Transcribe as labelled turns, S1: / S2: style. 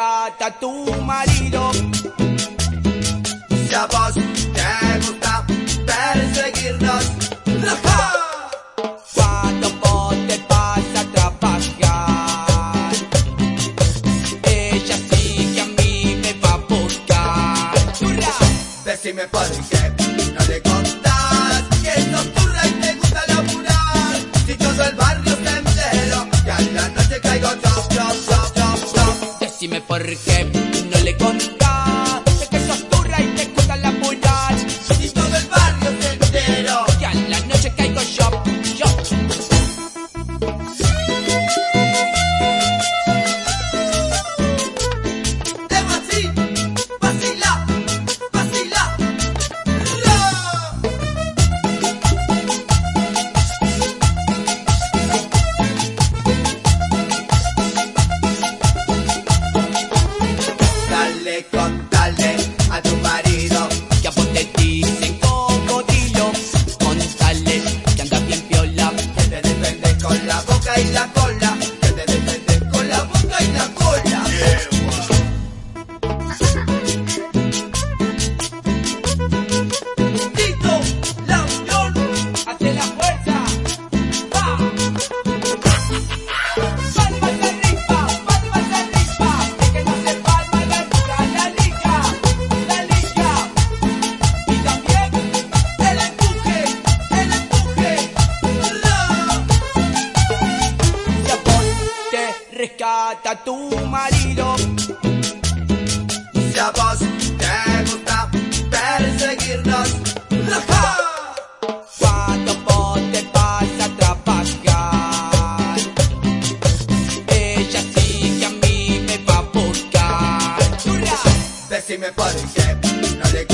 S1: chata tu marido.
S2: Si a vos te gusta perseguirnos,
S1: cuando vos te vas a trabajar, ella sí que a mí me va a buscar.
S2: Decime por qué.
S1: Dime por qué no le
S2: contaste. con la
S1: rescata a tu marido.
S2: Si a vos te gusta perseguirnos,
S1: ¿cuánto bote vas a trabajar? Ella sí que a mí me va a buscar.
S2: Decime por qué no le